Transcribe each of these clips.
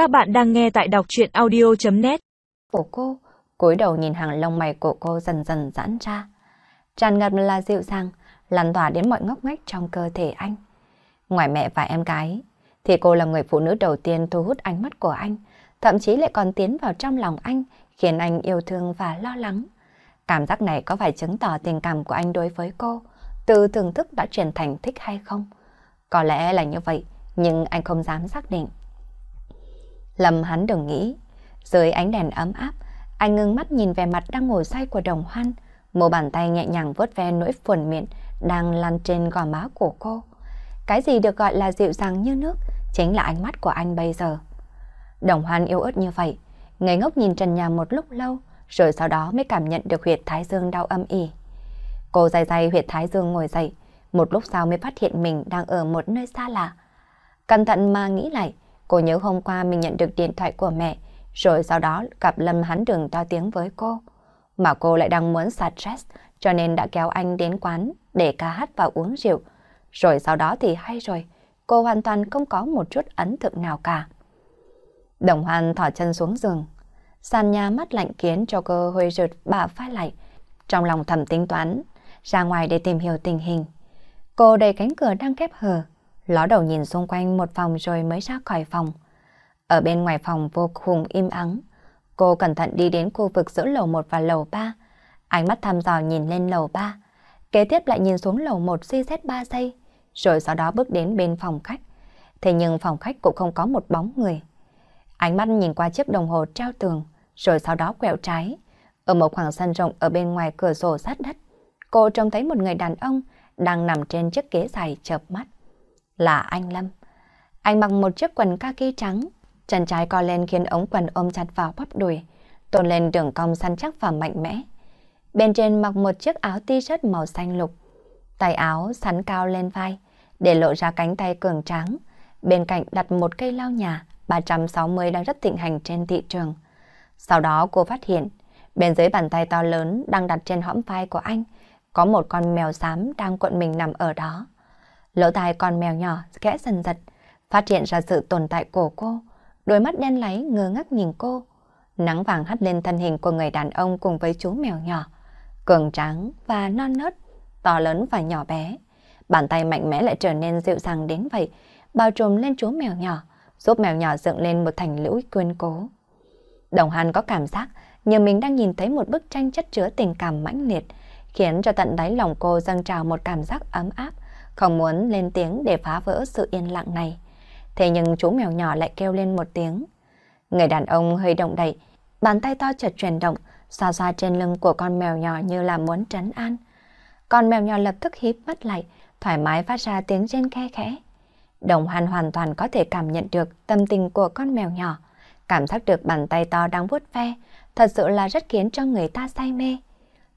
Các bạn đang nghe tại đọc chuyện audio.net Của cô, cúi đầu nhìn hàng lông mày của cô dần dần giãn ra. Tràn ngập là dịu dàng, lan tỏa đến mọi ngóc ngách trong cơ thể anh. Ngoài mẹ và em gái, thì cô là người phụ nữ đầu tiên thu hút ánh mắt của anh, thậm chí lại còn tiến vào trong lòng anh, khiến anh yêu thương và lo lắng. Cảm giác này có phải chứng tỏ tình cảm của anh đối với cô, từ thưởng thức đã chuyển thành thích hay không? Có lẽ là như vậy, nhưng anh không dám xác định. Lâm hắn đừng nghĩ, dưới ánh đèn ấm áp, anh ngưng mắt nhìn về mặt đang ngồi say của đồng hoan, một bàn tay nhẹ nhàng vuốt ve nỗi phồn miệng đang lăn trên gò má của cô. Cái gì được gọi là dịu dàng như nước, chính là ánh mắt của anh bây giờ. Đồng hoan yếu ớt như vậy, ngây ngốc nhìn trần nhà một lúc lâu, rồi sau đó mới cảm nhận được huyệt thái dương đau âm ỉ. Cô dài dài huyệt thái dương ngồi dậy, một lúc sau mới phát hiện mình đang ở một nơi xa lạ. Cẩn thận mà nghĩ lại, cô nhớ hôm qua mình nhận được điện thoại của mẹ, rồi sau đó gặp Lâm hắn đường to tiếng với cô. Mà cô lại đang muốn xả stress, cho nên đã kéo anh đến quán để ca hát và uống rượu. Rồi sau đó thì hay rồi, cô hoàn toàn không có một chút ấn tượng nào cả. Đồng hoan thỏ chân xuống giường, sàn nhà mắt lạnh kiến cho cơ hơi rượt bà phai lại. Trong lòng thầm tính toán, ra ngoài để tìm hiểu tình hình. Cô đẩy cánh cửa đang khép hờ, ló đầu nhìn xung quanh một phòng rồi mới ra khỏi phòng. Ở bên ngoài phòng vô cùng im ắng, cô cẩn thận đi đến khu vực giữa lầu 1 và lầu 3. Ánh mắt thăm dò nhìn lên lầu 3, kế tiếp lại nhìn xuống lầu 1 suy xét 3 giây, rồi sau đó bước đến bên phòng khách. Thế nhưng phòng khách cũng không có một bóng người. Ánh mắt nhìn qua chiếc đồng hồ treo tường, rồi sau đó quẹo trái. Ở một khoảng sân rộng ở bên ngoài cửa sổ sát đất, cô trông thấy một người đàn ông đang nằm trên chiếc ghế dài chợp mắt. Là anh Lâm. Anh mặc một chiếc quần kaki trắng, chân trái co lên khiến ống quần ôm chặt vào bắp đùi, tôn lên đường cong săn chắc và mạnh mẽ. Bên trên mặc một chiếc áo t-shirt màu xanh lục, tay áo sắn cao lên vai, để lộ ra cánh tay cường tráng. Bên cạnh đặt một cây lau nhà 360 đang rất thịnh hành trên thị trường. Sau đó cô phát hiện, bên dưới bàn tay to lớn đang đặt trên hõm vai của anh, có một con mèo xám đang cuộn mình nằm ở đó. Lỗ tai con mèo nhỏ khẽ dần giật, phát hiện ra sự tồn tại của cô. Đôi mắt đen láy ngơ ngác nhìn cô. Nắng vàng hắt lên thân hình của người đàn ông cùng với chú mèo nhỏ. Cường tráng và non nớt, to lớn và nhỏ bé. Bàn tay mạnh mẽ lại trở nên dịu dàng đến vậy, bao trùm lên chú mèo nhỏ, giúp mèo nhỏ dựng lên một thành lũy quyên cố. Đồng Hàn có cảm giác như mình đang nhìn thấy một bức tranh chất chứa tình cảm mãnh liệt, khiến cho tận đáy lòng cô dâng trào một cảm giác ấm áp, không muốn lên tiếng để phá vỡ sự yên lặng này. Thế nhưng chú mèo nhỏ lại kêu lên một tiếng. Người đàn ông hơi động đậy, bàn tay to chợt chuyển động, xoa xoa trên lưng của con mèo nhỏ như là muốn trấn an. Con mèo nhỏ lập tức híp mắt lại, thoải mái phát ra tiếng rên khe khẽ. Đồng Hoan hoàn toàn có thể cảm nhận được tâm tình của con mèo nhỏ, cảm giác được bàn tay to đang vuốt ve, thật sự là rất khiến cho người ta say mê.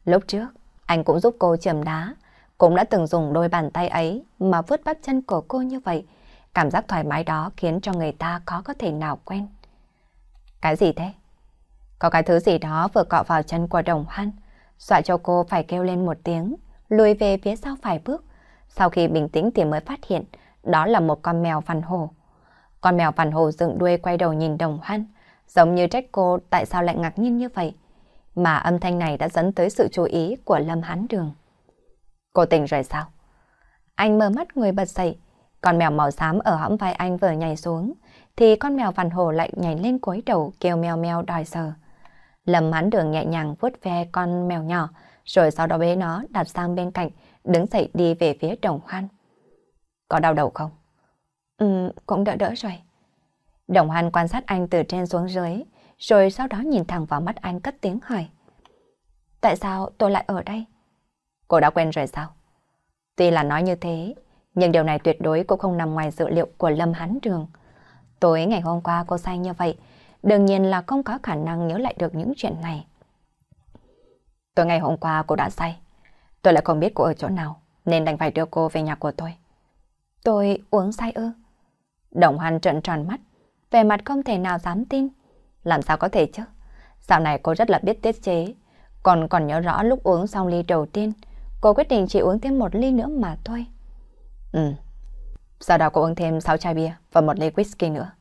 Lúc trước, anh cũng giúp cô chườm đá, cũng đã từng dùng đôi bàn tay ấy mà vứt bắp chân của cô như vậy. Cảm giác thoải mái đó khiến cho người ta khó có thể nào quen. Cái gì thế? Có cái thứ gì đó vừa cọ vào chân của đồng hoan, dọa cho cô phải kêu lên một tiếng, lùi về phía sau vài bước. Sau khi bình tĩnh thì mới phát hiện đó là một con mèo vằn hồ. Con mèo vằn hồ dựng đuôi quay đầu nhìn đồng hoan, giống như trách cô tại sao lại ngạc nhiên như vậy. Mà âm thanh này đã dẫn tới sự chú ý của Lâm Hán Đường. Cô tỉnh rồi sao? Anh mở mắt người bật dậy, con mèo màu xám ở hõm vai anh vừa nhảy xuống, thì con mèo vằn hồ lại nhảy lên cúi đầu kêu mèo mèo đòi sờ. Lâm hắn Đường nhẹ nhàng vuốt ve con mèo nhỏ, rồi sau đó bế nó đặt sang bên cạnh, đứng dậy đi về phía đồng hoan. Có đau đầu không? Ừ, cũng đỡ đỡ rồi. Đồng hoan quan sát anh từ trên xuống dưới, rồi sau đó nhìn thẳng vào mắt anh cất tiếng hỏi. Tại sao tôi lại ở đây? Cô đã quen rồi sao? Tuy là nói như thế, nhưng điều này tuyệt đối cũng không nằm ngoài dự liệu của Lâm Hán Trường. Tối ngày hôm qua cô say như vậy, đương nhiên là không có khả năng nhớ lại được những chuyện này. Tối ngày hôm qua cô đã say, tôi lại không biết cô ở chỗ nào, nên đành phải đưa cô về nhà của tôi. Tôi uống say ư? Đồng Hoan trợn tròn mắt, về mặt không thể nào dám tin. Làm sao có thể chứ? Dạo này cô rất là biết tiết chế, còn còn nhớ rõ lúc uống xong ly đầu tiên, cô quyết định chỉ uống thêm một ly nữa mà thôi. Ừ. Sau đó cô uống thêm 6 chai bia và một ly whisky nữa.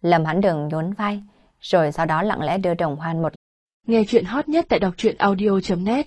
Lâm Hán Đường nhún vai, rồi sau đó lặng lẽ đưa đồng hoan một. Nghe chuyện hot nhất tại đọc truyện audio.net